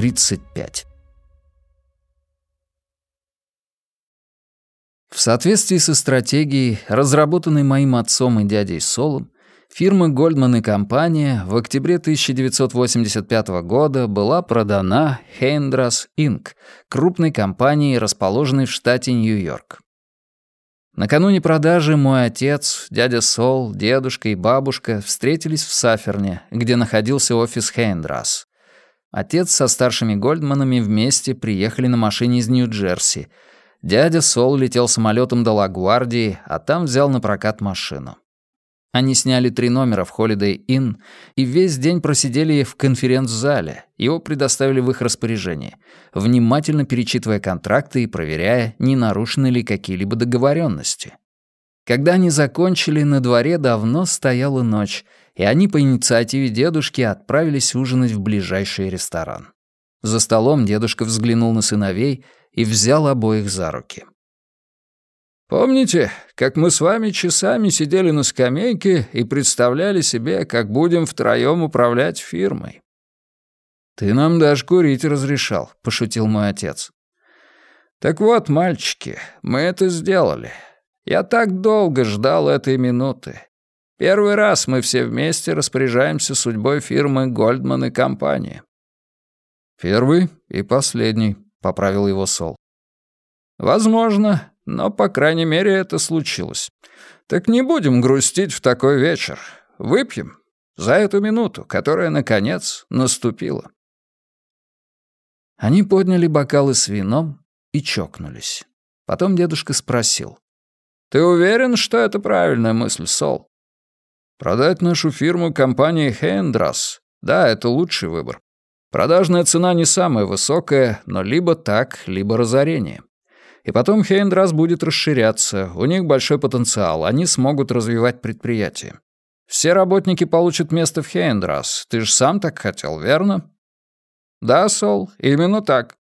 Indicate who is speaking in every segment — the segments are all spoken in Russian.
Speaker 1: 35. В соответствии со стратегией, разработанной моим отцом и дядей Солом, фирма Goldman и компания в октябре 1985 года была продана Heindrass Inc., крупной компании, расположенной в штате Нью-Йорк. Накануне продажи мой отец, дядя Сол, дедушка и бабушка встретились в Саферне, где находился офис Хейндрас. Отец со старшими Гольдманами вместе приехали на машине из Нью-Джерси. Дядя Сол летел самолетом до Лагвардии, а там взял на прокат машину. Они сняли три номера в Holiday Inn и весь день просидели в конференц-зале. Его предоставили в их распоряжение, внимательно перечитывая контракты и проверяя, не нарушены ли какие-либо договоренности. Когда они закончили, на дворе давно стояла ночь, и они по инициативе дедушки отправились ужинать в ближайший ресторан. За столом дедушка взглянул на сыновей и взял обоих за руки.
Speaker 2: «Помните, как мы с вами часами сидели на скамейке и представляли себе, как будем втроём управлять фирмой?»
Speaker 1: «Ты нам даже курить разрешал», — пошутил мой отец.
Speaker 2: «Так вот, мальчики, мы это сделали. Я так долго ждал этой минуты. Первый раз мы все вместе распоряжаемся судьбой фирмы «Гольдман и компания».
Speaker 1: «Первый и последний», — поправил его Сол.
Speaker 2: «Возможно, но, по крайней мере, это случилось. Так не будем грустить в такой вечер. Выпьем за эту минуту, которая, наконец, наступила».
Speaker 1: Они подняли бокалы с вином и чокнулись. Потом дедушка спросил.
Speaker 2: «Ты уверен, что это правильная мысль, Сол?»
Speaker 1: «Продать нашу фирму компании Хейндрас. Да, это лучший выбор. Продажная цена не самая высокая, но либо так, либо разорение. И потом Хейндрас будет расширяться, у них большой потенциал, они смогут развивать предприятие. Все работники получат место в Хейндрас. Ты же сам так хотел, верно?»
Speaker 2: «Да, Сол, именно так.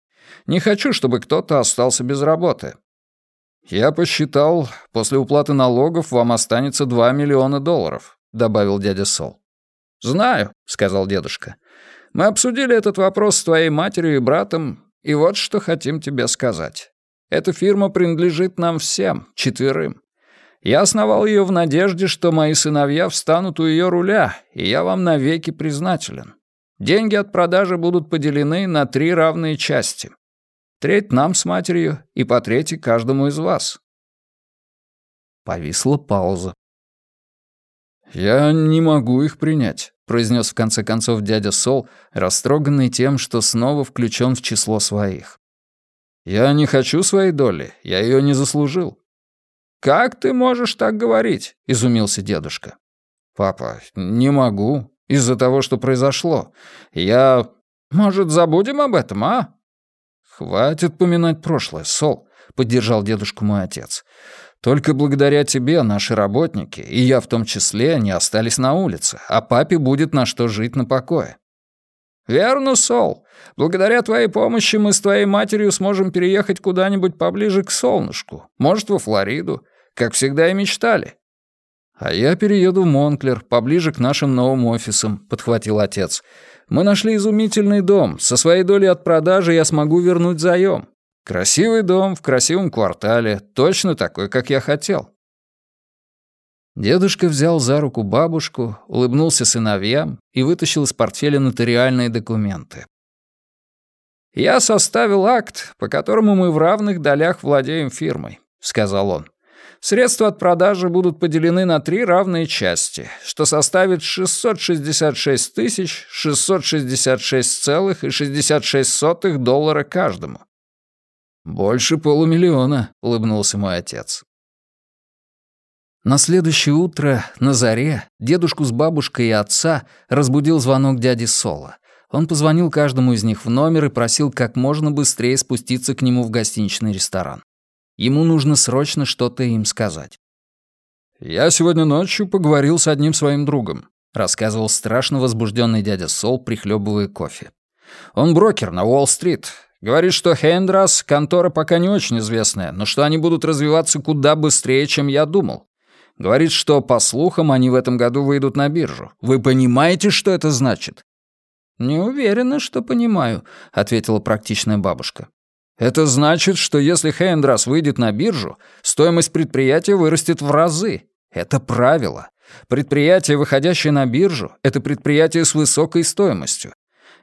Speaker 2: Не хочу, чтобы кто-то остался без работы.
Speaker 1: «Я посчитал, после уплаты налогов вам останется 2 миллиона долларов», — добавил дядя Сол.
Speaker 2: «Знаю», — сказал дедушка. «Мы обсудили этот вопрос с твоей матерью и братом, и вот что хотим тебе сказать. Эта фирма принадлежит нам всем, четверым. Я основал ее в надежде, что мои сыновья встанут у ее руля, и я вам навеки признателен. Деньги от продажи будут поделены на три равные части. Треть нам с матерью и по трети каждому из вас».
Speaker 1: Повисла пауза. «Я не могу их принять», — произнес в конце концов дядя Сол, растроганный тем, что снова включен в число своих. «Я не хочу своей доли, я ее не заслужил».
Speaker 2: «Как ты можешь так говорить?» — изумился дедушка.
Speaker 1: «Папа, не могу, из-за того, что произошло. Я...»
Speaker 2: «Может, забудем об этом, а?»
Speaker 1: «Хватит поминать прошлое, Сол», — поддержал дедушку мой отец. «Только благодаря тебе наши работники, и я в том числе, не остались на улице, а папе будет на что жить на покое».
Speaker 2: «Верно, Сол. Благодаря твоей помощи мы с твоей матерью сможем переехать куда-нибудь поближе к солнышку, может, во Флориду, как всегда и мечтали».
Speaker 1: «А я перееду в Монклер, поближе к нашим новым офисам», — подхватил отец. Мы нашли изумительный дом. Со своей долей от продажи я смогу вернуть заем. Красивый дом в красивом квартале, точно такой, как я хотел». Дедушка взял за руку бабушку, улыбнулся сыновьям и вытащил из портфеля нотариальные документы.
Speaker 2: «Я составил акт, по которому мы в равных долях владеем фирмой», — сказал он. Средства от продажи будут поделены на три равные части, что составит 666 666,66 доллара каждому.
Speaker 1: «Больше полумиллиона», — улыбнулся мой отец. На следующее утро, на заре, дедушку с бабушкой и отца разбудил звонок дяди Сола. Он позвонил каждому из них в номер и просил как можно быстрее спуститься к нему в гостиничный ресторан. Ему нужно срочно что-то им сказать.
Speaker 2: «Я сегодня ночью поговорил с одним своим другом», рассказывал страшно возбужденный дядя Сол, прихлебывая кофе. «Он брокер на Уолл-стрит. Говорит, что Хендрас — контора пока не очень известная, но что они будут развиваться куда быстрее, чем я думал. Говорит, что, по слухам, они в этом году выйдут на биржу. Вы понимаете, что это значит?»
Speaker 1: «Не уверена, что понимаю», — ответила практичная бабушка.
Speaker 2: «Это значит, что если Хендрас выйдет на биржу, стоимость предприятия вырастет в разы. Это правило. Предприятие, выходящее на биржу, это предприятие с высокой стоимостью.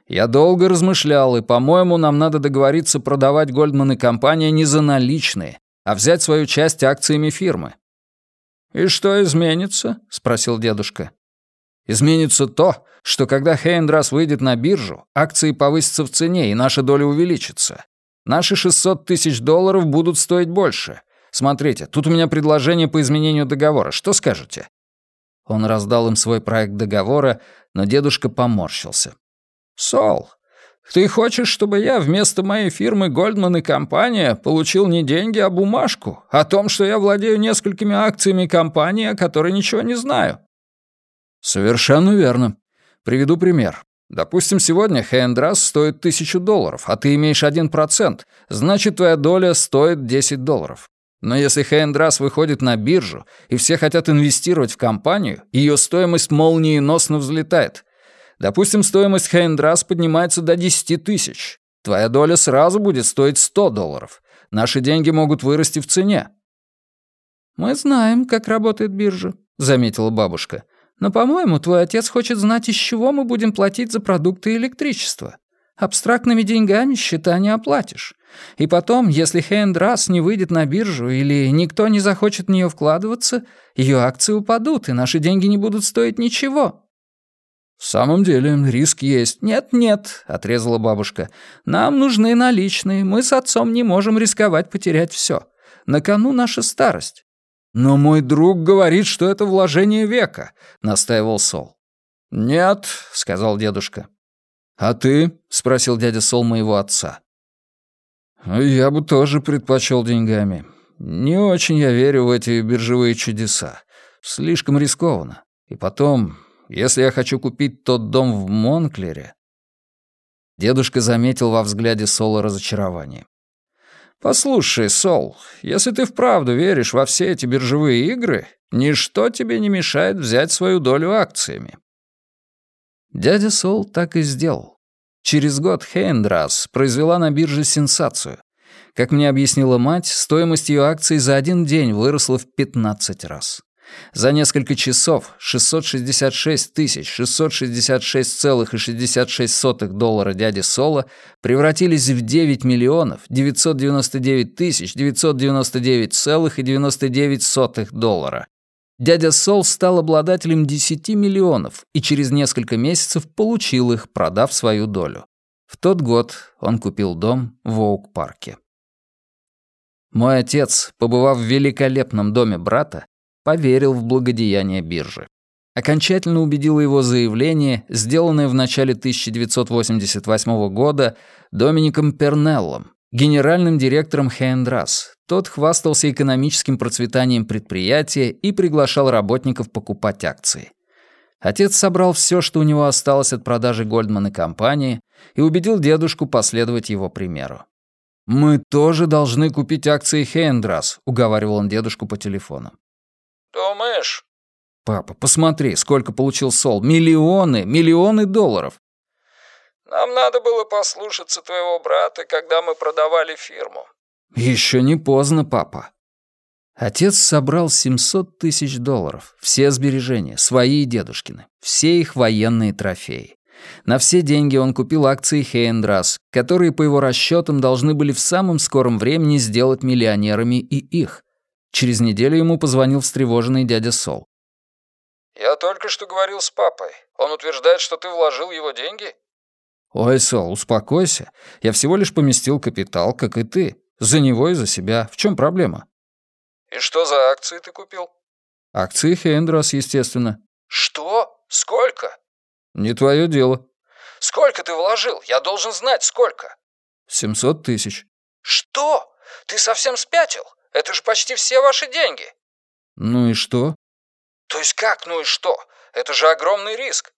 Speaker 2: Я долго размышлял, и, по-моему, нам надо договориться продавать Гольдман и компания не за наличные, а взять свою часть акциями фирмы.
Speaker 1: «И что изменится?» — спросил дедушка.
Speaker 2: «Изменится то, что когда Хейндрас выйдет на биржу, акции повысятся в цене, и наша доля увеличится. Наши 600 тысяч долларов будут стоить больше. Смотрите, тут у меня предложение по изменению договора. Что скажете?»
Speaker 1: Он раздал им свой проект договора, но дедушка поморщился.
Speaker 2: «Сол, ты хочешь, чтобы я вместо моей фирмы «Гольдман и компания» получил не деньги, а бумажку о том, что я владею несколькими акциями компании, о которой ничего не знаю?»
Speaker 1: «Совершенно верно. Приведу пример. Допустим, сегодня Хендрас стоит тысячу долларов, а ты имеешь один процент, значит, твоя доля стоит 10 долларов. Но если Хендрас выходит на биржу, и все хотят инвестировать в компанию, ее стоимость молниеносно взлетает. Допустим, стоимость Хейндрас поднимается до 10 тысяч. Твоя доля сразу будет стоить 100 долларов. Наши деньги могут вырасти в цене».
Speaker 3: «Мы знаем, как работает биржа», — заметила бабушка. «Но, по-моему, твой отец хочет знать, из чего мы будем платить за продукты и электричество. Абстрактными деньгами счета не оплатишь. И потом, если Хейндрас не выйдет на биржу или никто не захочет в нее вкладываться, ее акции упадут, и наши деньги не будут стоить ничего».
Speaker 1: «В самом деле, риск есть».
Speaker 3: «Нет-нет», — отрезала бабушка. «Нам нужны наличные. Мы с отцом не можем рисковать потерять все. На кону наша старость».
Speaker 2: «Но мой друг говорит, что это вложение века», — настаивал Сол.
Speaker 1: «Нет», — сказал дедушка.
Speaker 2: «А ты?» — спросил дядя Сол моего отца.
Speaker 1: «Я бы тоже предпочел деньгами. Не очень я верю в эти биржевые чудеса. Слишком рискованно. И потом, если я хочу купить тот дом в Монклере...» Дедушка заметил во взгляде Сола разочарование.
Speaker 2: «Послушай, Сол, если ты вправду веришь во все эти биржевые игры, ничто тебе не мешает взять свою долю акциями».
Speaker 1: Дядя Сол так и сделал. Через год Хейндрас произвела на бирже сенсацию. Как мне объяснила мать, стоимость ее акций за один день выросла в 15 раз. За несколько часов 666 666,66 доллара дяди Соло превратились в 9 миллионов 999 999,99 доллара. Дядя Сол стал обладателем 10 миллионов и через несколько месяцев получил их, продав свою долю. В тот год он купил дом в Оук-парке. Мой отец, побывав в великолепном доме брата, поверил в благодеяние биржи. Окончательно убедило его заявление, сделанное в начале 1988 года Домиником Пернеллом, генеральным директором Хендрас. Тот хвастался экономическим процветанием предприятия и приглашал работников покупать акции. Отец собрал все, что у него осталось от продажи Гольдман и компании, и убедил дедушку последовать его примеру. «Мы тоже должны купить акции Хендрас», — уговаривал он дедушку по телефону. «Папа, посмотри, сколько получил Сол. Миллионы, миллионы долларов».
Speaker 2: «Нам надо было послушаться твоего брата, когда мы продавали фирму».
Speaker 1: «Еще не поздно, папа». Отец собрал 700 тысяч долларов, все сбережения, свои и дедушкины, все их военные трофеи. На все деньги он купил акции Хейндрас, которые, по его расчетам, должны были в самом скором времени сделать миллионерами и их. Через неделю ему позвонил встревоженный дядя Сол.
Speaker 2: «Я только что говорил с папой. Он утверждает, что ты вложил его деньги?»
Speaker 1: «Ой, Сол, успокойся. Я всего лишь поместил капитал, как и ты. За него и за себя. В чем проблема?»
Speaker 2: «И что за акции ты купил?»
Speaker 1: «Акции Хендрас, естественно».
Speaker 2: «Что? Сколько?»
Speaker 1: «Не твое дело».
Speaker 2: Сколько ты вложил? Я должен знать, сколько».
Speaker 1: «Семьсот тысяч».
Speaker 2: «Что? Ты совсем спятил? Это же почти все ваши деньги».
Speaker 1: «Ну и что?»
Speaker 2: «То есть как ну и что? Это же огромный риск».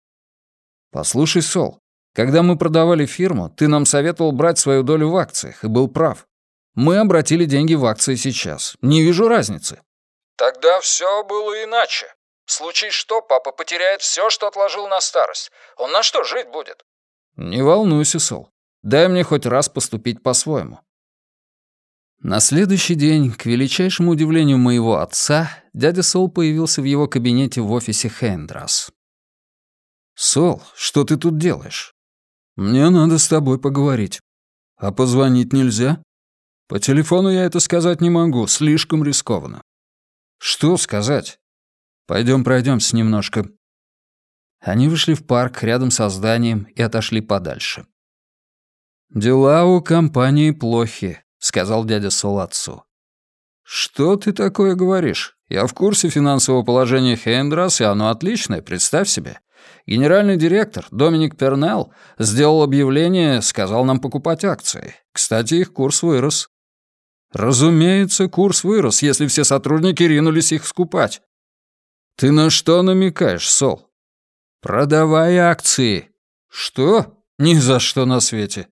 Speaker 1: «Послушай, Сол, когда мы продавали фирму, ты нам советовал брать свою долю в акциях, и был прав. Мы обратили деньги в акции сейчас. Не вижу разницы».
Speaker 2: «Тогда все было иначе. Случае что, папа потеряет все, что отложил на старость. Он на что жить будет?»
Speaker 1: «Не волнуйся, Сол. Дай мне хоть раз поступить по-своему». На следующий день, к величайшему удивлению моего отца, дядя Сол появился в его кабинете в офисе Хендрас. «Сол, что ты тут делаешь?» «Мне надо с тобой поговорить. А позвонить нельзя?» «По телефону я это сказать не могу, слишком рискованно». «Что сказать?» Пойдем пройдемся немножко». Они вышли в парк рядом со зданием и отошли подальше. «Дела у компании плохи», — сказал дядя Сол. «Что ты такое говоришь? Я в курсе финансового положения Хендрас, и оно отличное, представь себе. Генеральный директор Доминик Пернелл сделал объявление, сказал нам покупать акции. Кстати, их курс вырос. Разумеется, курс вырос, если все сотрудники ринулись их скупать. Ты на что намекаешь, Сол? Продавай акции. Что? Ни за что на свете.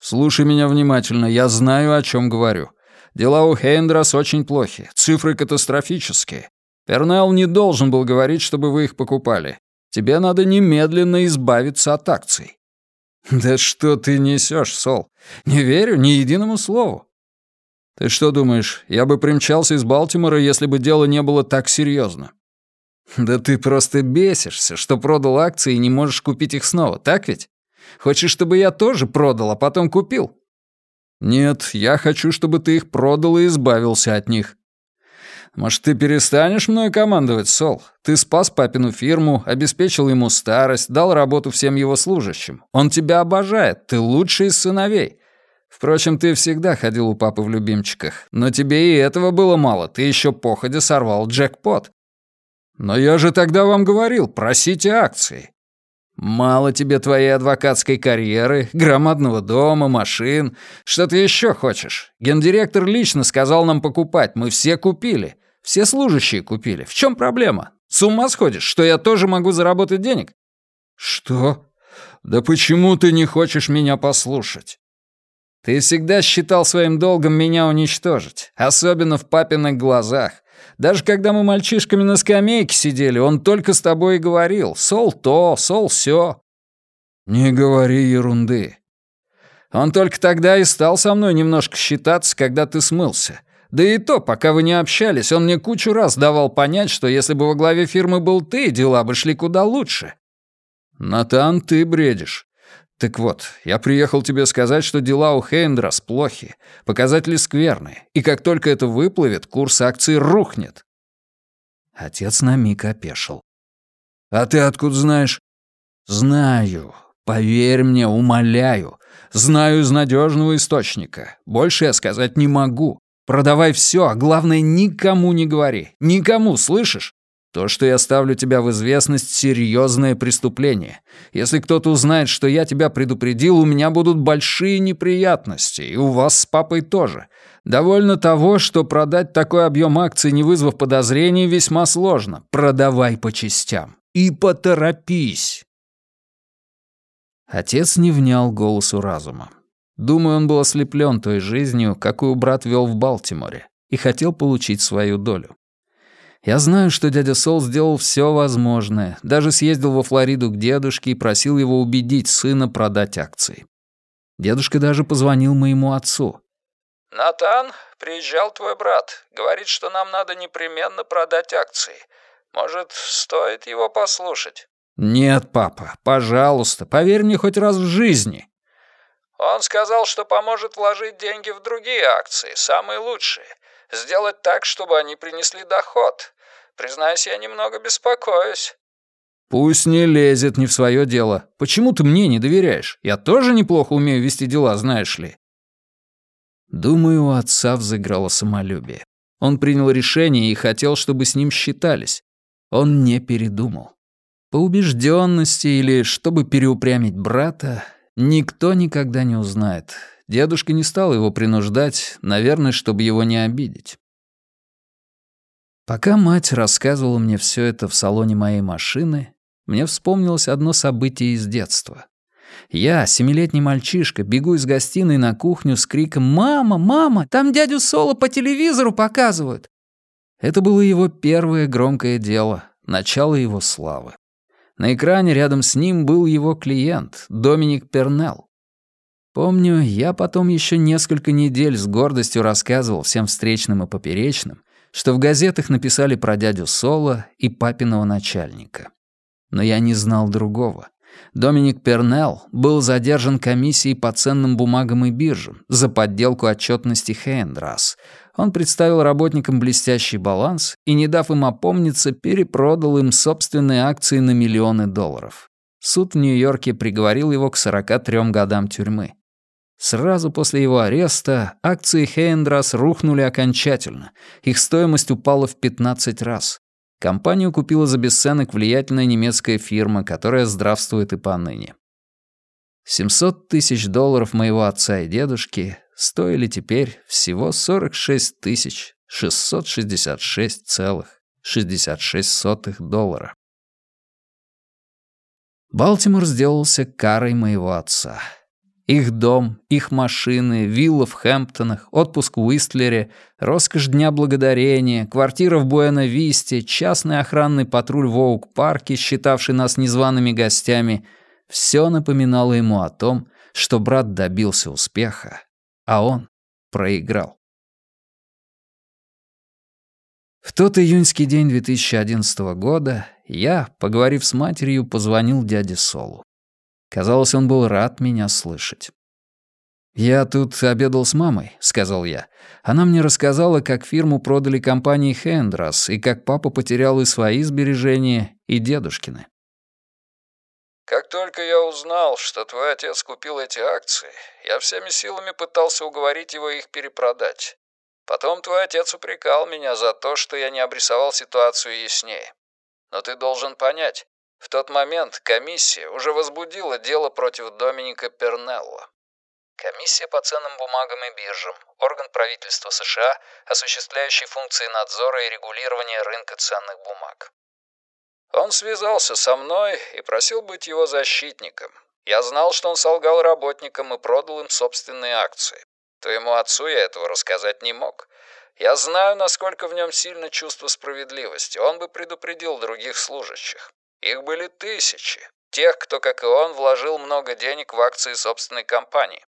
Speaker 1: Слушай меня внимательно, я знаю, о чем говорю. Дела у Хейндрас очень плохи, цифры катастрофические. Пернелл не должен был говорить, чтобы вы их покупали. Тебе надо немедленно избавиться от акций». «Да что ты несешь, Сол? Не верю ни единому слову». «Ты что думаешь, я бы примчался из Балтимора, если бы дело не было так серьезно? «Да ты просто бесишься, что продал акции и не можешь купить их снова, так ведь? Хочешь, чтобы я тоже продал, а потом купил?» «Нет, я хочу, чтобы ты их продал и избавился от них. Может, ты перестанешь мной командовать, Сол? Ты спас папину фирму, обеспечил ему старость, дал работу всем его служащим. Он тебя обожает, ты лучший из сыновей. Впрочем, ты всегда ходил у папы в любимчиках, но тебе и этого было мало, ты еще походя сорвал джекпот. Но я же тогда вам говорил, просите акции. Мало тебе твоей адвокатской карьеры, громадного дома, машин. Что ты еще хочешь? Гендиректор лично сказал нам покупать, мы все купили. Все служащие купили. В чем проблема? С ума сходишь, что я тоже могу заработать денег? Что? Да почему ты не хочешь меня послушать? Ты всегда считал своим долгом меня уничтожить, особенно в папиных глазах. Даже когда мы мальчишками на скамейке сидели, он только с тобой и говорил. Сол то, сол сё. Не говори ерунды. Он только тогда и стал со мной немножко считаться, когда ты смылся. Да и то, пока вы не общались, он мне кучу раз давал понять, что если бы во главе фирмы был ты, дела бы шли куда лучше. Натан, ты бредишь. Так вот, я приехал тебе сказать, что дела у Хейндрас плохи, показатели скверные, и как только это выплывет, курс акций рухнет. Отец на миг опешил. «А ты откуда знаешь?» «Знаю. Поверь мне, умоляю. Знаю из надежного источника. Больше я сказать не могу. Продавай все, а главное, никому не говори. Никому, слышишь? То, что я ставлю тебя в известность, серьезное преступление. Если кто-то узнает, что я тебя предупредил, у меня будут большие неприятности, и у вас с папой тоже. Довольно того, что продать такой объем акций, не вызвав подозрений, весьма сложно. Продавай по частям. И поторопись. Отец не внял голосу разума. Думаю, он был ослеплен той жизнью, какую брат вел в Балтиморе, и хотел получить свою долю. Я знаю, что дядя Сол сделал все возможное, даже съездил во Флориду к дедушке и просил его убедить сына продать акции. Дедушка даже позвонил моему отцу.
Speaker 2: «Натан, приезжал твой брат. Говорит, что нам надо непременно продать акции. Может, стоит его послушать?»
Speaker 1: «Нет, папа, пожалуйста, поверь мне хоть раз в жизни».
Speaker 2: «Он сказал, что поможет вложить деньги в другие акции, самые лучшие. Сделать так, чтобы они принесли доход. Признаюсь, я немного беспокоюсь».
Speaker 1: «Пусть не лезет не в свое дело. Почему ты мне не доверяешь? Я тоже неплохо умею вести дела, знаешь ли». Думаю, у отца взыграло самолюбие. Он принял решение и хотел, чтобы с ним считались. Он не передумал. По убежденности или чтобы переупрямить брата, никто никогда не узнает. Дедушка не стал его принуждать, наверное, чтобы его не обидеть. Пока мать рассказывала мне все это в салоне моей машины, мне вспомнилось одно событие из детства. Я, семилетний мальчишка, бегу из гостиной на кухню с криком «Мама, мама, там дядю Соло по телевизору показывают!» Это было его первое громкое дело, начало его славы. На экране рядом с ним был его клиент, Доминик Пернелл. Помню, я потом еще несколько недель с гордостью рассказывал всем встречным и поперечным, что в газетах написали про дядю Соло и папиного начальника. Но я не знал другого. Доминик Пернелл был задержан комиссией по ценным бумагам и биржам за подделку отчетности Хейндрас. Он представил работникам блестящий баланс и, не дав им опомниться, перепродал им собственные акции на миллионы долларов. Суд в Нью-Йорке приговорил его к 43 годам тюрьмы. Сразу после его ареста акции Хейндрас рухнули окончательно. Их стоимость упала в 15 раз. Компанию купила за бесценок влиятельная немецкая фирма, которая здравствует и поныне. 700 тысяч долларов моего отца и дедушки стоили теперь всего 46 тысяч 666,66 доллара. Балтимор сделался карой моего отца. Их дом, их машины, вилла в Хэмптонах, отпуск в Уистлере, роскошь Дня Благодарения, квартира в Буэна-Висте, частный охранный патруль в Оук-парке, считавший нас незваными гостями — все напоминало ему о том, что брат добился успеха, а он проиграл. В тот июньский день 2011 года я, поговорив с матерью, позвонил дяде Солу. Казалось, он был рад меня слышать. «Я тут обедал с мамой», — сказал я. «Она мне рассказала, как фирму продали компании Хендрас и как папа потерял и свои сбережения, и дедушкины».
Speaker 2: «Как только я узнал, что твой отец купил эти акции, я всеми силами пытался уговорить его их перепродать. Потом твой отец упрекал меня за то, что я не обрисовал ситуацию яснее. Но ты должен понять, в тот момент комиссия уже возбудила дело против Доминика Пернелла. Комиссия по ценным бумагам и биржам – орган правительства США, осуществляющий функции надзора и регулирования рынка ценных бумаг. Он связался со мной и просил быть его защитником. Я знал, что он солгал работникам и продал им собственные акции. Твоему отцу я этого рассказать не мог. Я знаю, насколько в нем сильно чувство справедливости. Он бы предупредил других служащих. Их были тысячи. Тех, кто, как и он, вложил много денег в акции собственной компании.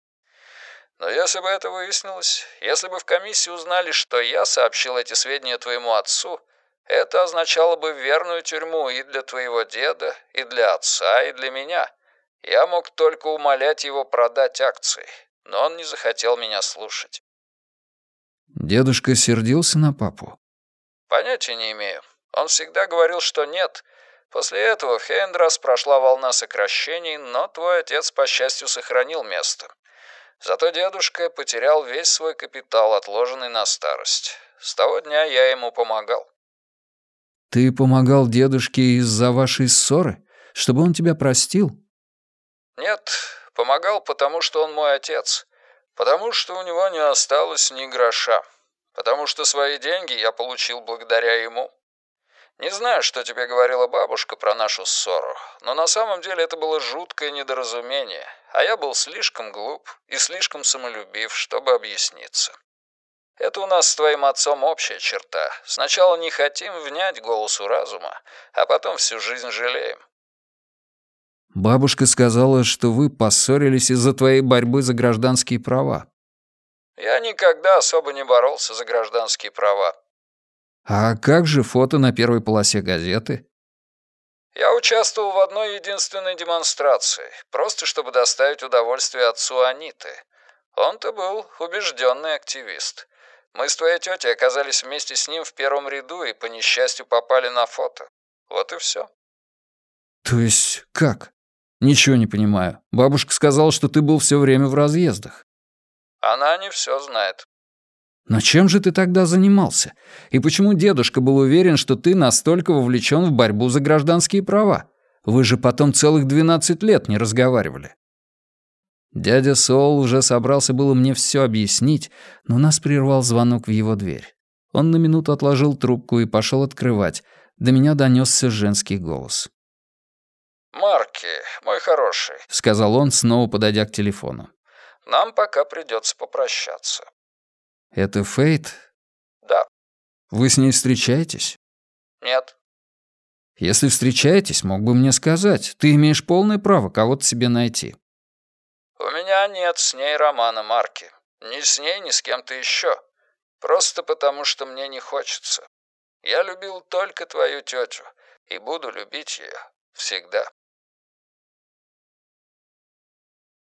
Speaker 2: Но если бы это выяснилось, если бы в комиссии узнали, что я сообщил эти сведения твоему отцу, это означало бы верную тюрьму и для твоего деда, и для отца, и для меня. Я мог только умолять его продать акции, но он не захотел меня слушать.
Speaker 1: Дедушка сердился на папу?
Speaker 2: Понятия не имею. Он всегда говорил, что нет, После этого в Хейндрас прошла волна сокращений, но твой отец, по счастью, сохранил место. Зато дедушка потерял весь свой капитал, отложенный на старость. С того дня я ему помогал.
Speaker 1: Ты помогал дедушке из-за вашей ссоры? Чтобы он тебя простил?
Speaker 2: Нет, помогал, потому что он мой отец. Потому что у него не осталось ни гроша. Потому что свои деньги я получил благодаря ему. Не знаю, что тебе говорила бабушка про нашу ссору, но на самом деле это было жуткое недоразумение, а я был слишком глуп и слишком самолюбив, чтобы объясниться. Это у нас с твоим отцом общая черта. Сначала не хотим внять голосу разума, а потом всю жизнь жалеем.
Speaker 1: Бабушка сказала, что вы поссорились из-за твоей борьбы за гражданские права.
Speaker 2: Я никогда особо не боролся за гражданские права.
Speaker 1: А как же фото на первой полосе газеты?
Speaker 2: Я участвовал в одной единственной демонстрации, просто чтобы доставить удовольствие отцу Аниты. Он-то был убежденный активист. Мы с твоей тетей оказались вместе с ним в первом ряду и по несчастью попали на фото. Вот и все.
Speaker 1: То есть как? Ничего не понимаю. Бабушка сказала, что ты был все время в разъездах.
Speaker 2: Она не все знает.
Speaker 1: Но чем же ты тогда занимался? И почему дедушка был уверен, что ты настолько вовлечен в борьбу за гражданские права? Вы же потом целых двенадцать лет не разговаривали». Дядя Сол уже собрался было мне все объяснить, но нас прервал звонок в его дверь. Он на минуту отложил трубку и пошел открывать. До меня донесся женский голос.
Speaker 2: «Марки, мой хороший», —
Speaker 1: сказал он, снова подойдя к телефону.
Speaker 2: «Нам пока придется попрощаться».
Speaker 1: «Это Фейт?»
Speaker 2: «Да».
Speaker 1: «Вы с ней встречаетесь?»
Speaker 2: «Нет».
Speaker 1: «Если встречаетесь, мог бы мне сказать. Ты имеешь полное право кого-то себе найти».
Speaker 2: «У меня нет с ней романа, Марки. Ни с ней, ни с кем-то еще. Просто потому, что мне не хочется. Я любил только твою тетю и буду любить ее всегда».